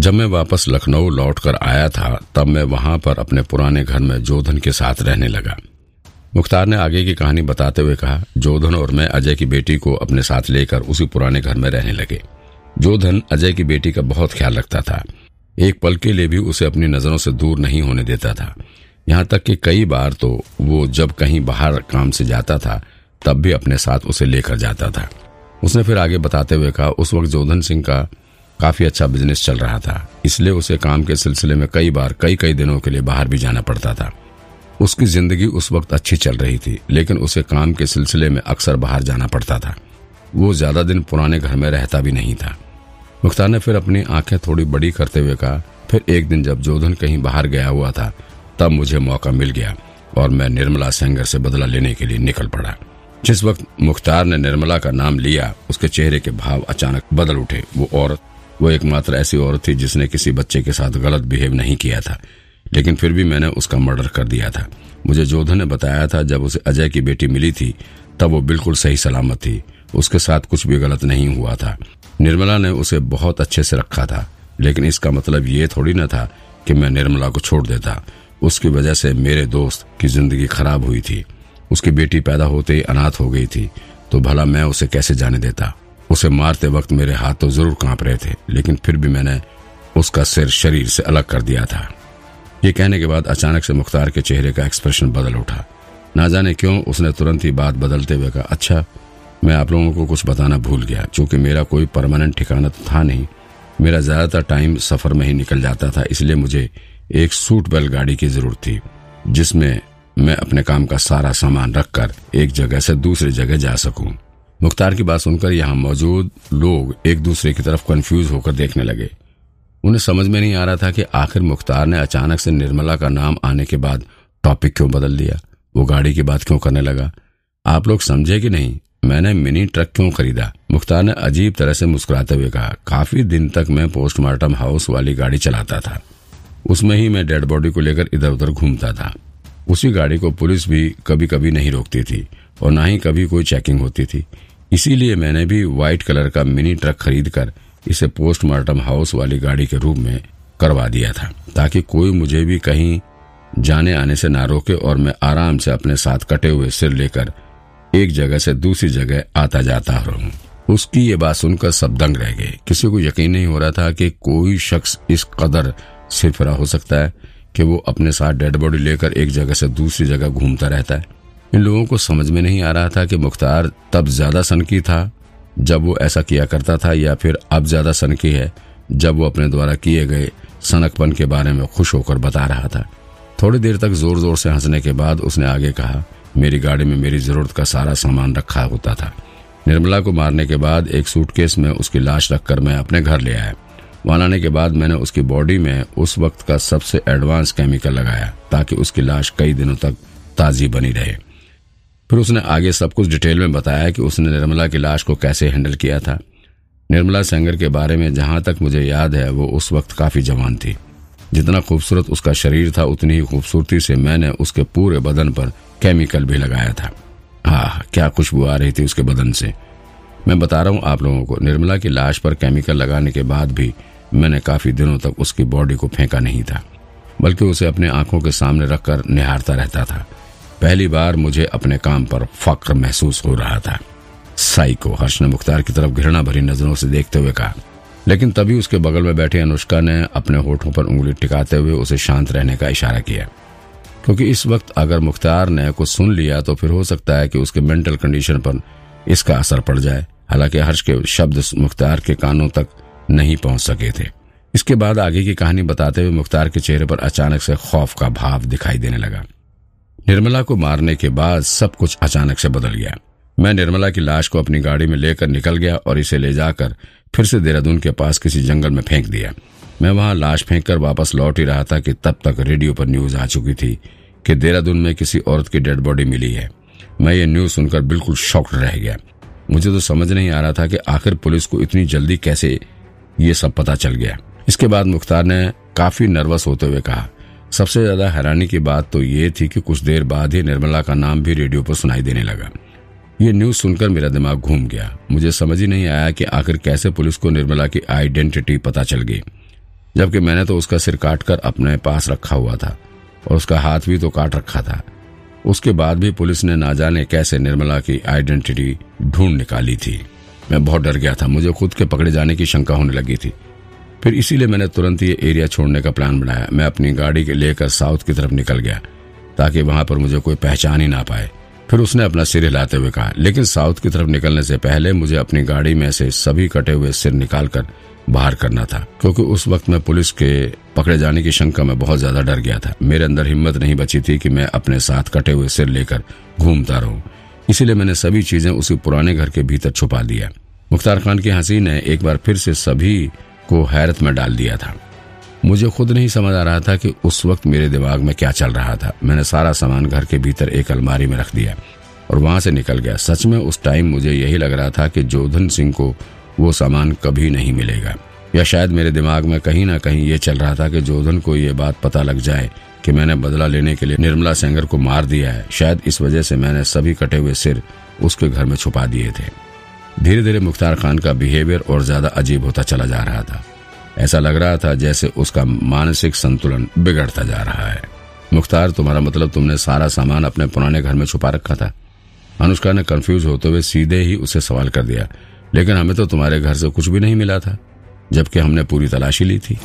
जब मैं वापस लखनऊ लौटकर आया था, तब मैं वहाँ पर अपने पुराने घर में जोधन के साथ रहने लगा। मुख्तार ने आगे की कहानी बताते हुए कहा, जोधन और मैं अजय की बेटी को अपने साथ लेकर उसी पुराने घर में रहने लगे। जोधन अजय की बेटी का बहुत ख्याल रखता था। एक पल के लिए भी उसे अपनी नज़रों से दूर नहीं होने देता था। यहाँ तक कि कई बार तो वो जब कहीं बाहर काम से जाता था, तब भी अपने साथ उसे लेकर जाता था। उसने फिर आगे बताते हुए कहा, उस वक्त जोधन सिंह का काफ़ी अच्छा बिज़नेस चल रहा था। इसलिए उसे काम के सिलसिले में कई बार कई कई दिनों के लिए बाहर भी जाना पड़ता था। उसकी ज़िंदगी उस वक्त अच्छी चल रही थी, लेकिन उसे काम के सिलसिले में अक्सर बाहर जाना पड़ता था। वो ज़्यादा दिन पुराने घर में रहता भी नहीं था। मुख्तार ने फिर अपनी आँखें थोड़ी बड़ी करते हुए कहा, फिर एक दिन जब जोधन कहीं बाहर गया हुआ था, तब मुझे मौका मिल गया और मैं निर्मला सेंगर से बदला लेने के लिए निकल पड़ा। जिस वक्त मुख्तार ने निर्मला का नाम लिया, उसके चेहरे के भाव अचानक बदल उठे। वो औरत वो एकमात्र ऐसी औरत थी जिसने किसी बच्चे के साथ गलत बिहेव नहीं किया था। लेकिन फिर भी मैंने उसका मर्डर कर दिया था। मुझे जोधन ने बताया था, जब उसे अजय की बेटी मिली थी, तब वो बिल्कुल सही सलामत थी। उसके साथ कुछ भी गलत नहीं हुआ था। निर्मला ने उसे बहुत अच्छे से रखा था, लेकिन इसका मतलब ये थोड़ी न था कि मैं निर्मला को छोड़ देता। उसकी वजह से मेरे दोस्त की ज़िंदगी खराब हुई थी। उसकी बेटी पैदा होते ही अनाथ हो गई थी तो भला मैं उसे कैसे जाने देता? उसे मारते वक्त मेरे हाथ तो ज़रूर काँप रहे थे, लेकिन फिर भी मैंने उसका सिर शरीर से अलग कर दिया था। ये कहने के बाद अचानक से मुख्तार के चेहरे का एक्सप्रेशन बदल उठा। ना जाने क्यों उसने तुरंत ही बात बदलते हुए कहा अच्छा मैं आप लोगों को कुछ बताना भूल गया, क्योंकि मेरा कोई परमानेंट ठिकाना तो था नहीं। मेरा ज़्यादातर टाइम सफ़र में ही निकल जाता था, इसलिए मुझे एक सूट बेल गाड़ी की ज़रूरत थी, जिसमें मैं अपने काम का सारा सामान रखकर एक जगह से दूसरी जगह जा सकूँ। मुख्तार की बात सुनकर यहाँ मौजूद लोग एक दूसरे की तरफ़ कंफ्यूज होकर देखने लगे। उन्हें समझ में नहीं आ रहा था कि आखिर मुख्तार ने अचानक से निर्मला का नाम आने के बाद टॉपिक क्यों बदल दिया? वो गाड़ी की बात क्यों करने लगा? आप लोग समझे कि नहीं? मैंने मिनी ट्रक क्यों खरीदा? मुख्तार ने अजीब तरह से मुस्कुराते हुए कहा, काफ़ी दिन तक मैं पोस्टमार्टम हाउस वाली गाड़ी चलाता था। उसमें ही मैं डेड बॉडी को लेकर इधर उधर घूमता था। उसी गाड़ी को पुलिस भी कभी कभी नहीं रोकती थी और ना ही कभी कोई चेकिंग होती थी। इसीलिए मैंने भी व्हाइट कलर का मिनी ट्रक खरीद कर इसे पोस्टमार्टम हाउस वाली गाड़ी के रूप में करवा दिया था, ताकि कोई मुझे भी कहीं जाने आने से ना रोके और मैं आराम से अपने साथ कटे हुए सिर लेकर एक जगह से दूसरी जगह आता जाता रहूँ। उसकी ये बात सुनकर सब दंग रह गए। किसी को यकीन नहीं हो रहा था कि कोई शख्स इस कदर सिरफरा हो सकता है कि वो अपने साथ डेड बॉडी लेकर एक जगह से दूसरी जगह घूमता रहता है। इन लोगों को समझ में नहीं आ रहा था कि मुख्तार तब ज़्यादा सनकी था, जब वो ऐसा किया करता था, या फिर अब ज़्यादा सनकी है, जब वो अपने द्वारा किए गए सनकपन के बारे में खुश होकर बता रहा था। थोड़ी देर तक ज़ोर ज़ोर से हंसने के बाद उसने आगे कहा, मेरी गाड़ी में मेरी ज़रूरत का सारा सामान रखा होता था। निर्मला को मारने के बाद एक सूटकेस में उसकी लाश रखकर मैं अपने घर ले आया। वहाँ लाने के बाद मैंने उसकी बॉडी में उस वक्त का सबसे एडवांस केमिकल लगाया, ताकि उसकी लाश कई दिनों तक ताजी बनी रहे। फिर उसने आगे सब कुछ डिटेल में बताया कि उसने निर्मला की लाश को कैसे हैंडल किया था। निर्मला सेंगर के बारे में जहाँ तक मुझे याद है, वो उस वक्त काफ़ी जवान थी। जितना खूबसूरत उसका शरीर था, उतनी ही खूबसूरती से मैंने उसके पूरे बदन पर केमिकल भी लगाया था। हाँ क्या खुशबू आ रही थी उसके बदन से। मैं बता रहा हूँ आप लोगों को, निर्मला की लाश पर केमिकल लगाने के बाद भी मैंने काफ़ी दिनों तक उसकी बॉडी को फेंका नहीं था, बल्कि उसे अपने आँखों के सामने रखकर निहारता रहता था। पहली बार मुझे अपने काम पर फक्र महसूस हो रहा था। साई को हर्ष ने मुख्तार की तरफ़ घृणा भरी नज़रों से देखते हुए कहा, लेकिन तभी उसके बगल में बैठी अनुष्का ने अपने होठों पर उंगली टिकाते हुए उसे शांत रहने का इशारा किया। क्योंकि इस वक्त अगर मुख्तार ने कुछ सुन लिया तो फिर हो सकता है कि उसके मेंटल कंडीशन पर इसका असर पड़ जाए। हालाँकि हर्ष के शब्द मुख्तार के कानों तक नहीं पहुँच सके थे। इसके बाद आगे की कहानी बताते हुए मुख्तार के चेहरे पर अचानक से खौफ का भाव दिखाई देने लगा। निर्मला को मारने के बाद सब कुछ अचानक से बदल गया। मैं निर्मला की लाश को अपनी गाड़ी में लेकर निकल गया और इसे ले जाकर फिर से देहरादून के पास किसी जंगल में फेंक दिया। मैं वहाँ लाश फेंक कर वापस लौट ही रहा था कि तब तक रेडियो पर न्यूज़ आ चुकी थी कि देहरादून में किसी औरत की डेड बॉडी मिली है। मैं ये न्यूज़ सुनकर बिल्कुल शॉक्ड रह गया। मुझे तो समझ नहीं आ रहा था कि आखिर पुलिस को इतनी जल्दी कैसे ये सब पता चल गया। इसके बाद मुख्तार ने काफ़ी नर्वस होते हुए कहा सबसे ज़्यादा हैरानी की बात तो ये थी कि कुछ देर बाद ही निर्मला का नाम भी रेडियो पर सुनाई देने लगा। ये न्यूज़ सुनकर मेरा दिमाग घूम गया। मुझे समझ ही नहीं आया कि आखिर कैसे पुलिस को निर्मला की आइडेंटिटी पता चल गई। जबकि मैंने तो उसका सिर काटकर अपने पास रखा हुआ था और उसका हाथ भी तो काट रखा था। उसके बाद भी पुलिस ने ना जाने कैसे निर्मला की आइडेंटिटी ढूंढ निकाली थी। मैं बहुत डर गया था। मुझे खुद के पकड़े जाने की शंका होने लगी थी। फिर इसीलिए मैंने तुरंत ये एरिया छोड़ने का प्लान बनाया। मैं अपनी गाड़ी के लेकर साउथ की तरफ़ निकल गया, ताकि वहाँ पर मुझे कोई पहचान ही ना पाए। फिर उसने अपना सिर हिलाते हुए कहा, लेकिन साउथ की तरफ़ निकलने से पहले मुझे अपनी गाड़ी में से सभी कटे हुए सिर निकालकर बाहर करना था, क्योंकि उस वक्त मैं पुलिस के पकड़े जाने की शंका में बहुत ज़्यादा डर गया था। मेरे अंदर हिम्मत नहीं बची थी कि मैं अपने साथ कटे हुए सिर लेकर घूमता रहूँ। इसीलिए मैंने सभी चीज़ें उसी पुराने घर के भीतर छुपा दिया। मुख्तार खान की हँसी ने एक बार फिर से सभी को हैरत में डाल दिया था। मुझे खुद नहीं समझ आ रहा था कि उस वक्त मेरे दिमाग में क्या चल रहा था। मैंने सारा सामान घर के भीतर एक अलमारी में रख दिया और वहाँ से निकल गया। सच में उस टाइम मुझे यही लग रहा था कि जोधन सिंह को वो सामान कभी नहीं मिलेगा। या शायद मेरे दिमाग में कहीं ना कहीं ये चल रहा था कि जोधन को ये बात पता लग जाए कि मैंने बदला लेने के लिए निर्मला सेंगर को मार दिया है। शायद इस वजह से मैंने सभी कटे हुए सिर उसके घर में छुपा दिए थे। धीरे धीरे मुख्तार खान का बिहेवियर और ज़्यादा अजीब होता चला जा रहा था। ऐसा लग रहा था जैसे उसका मानसिक संतुलन बिगड़ता जा रहा है। मुख्तार, तुम्हारा मतलब तुमने सारा सामान अपने पुराने घर में छुपा रखा था। अनुष्का ने कंफ्यूज होते हुए सीधे ही उसे सवाल कर दिया। लेकिन हमें तो तुम्हारे घर से कुछ भी नहीं मिला था, जबकि हमने पूरी तलाशी ली थी।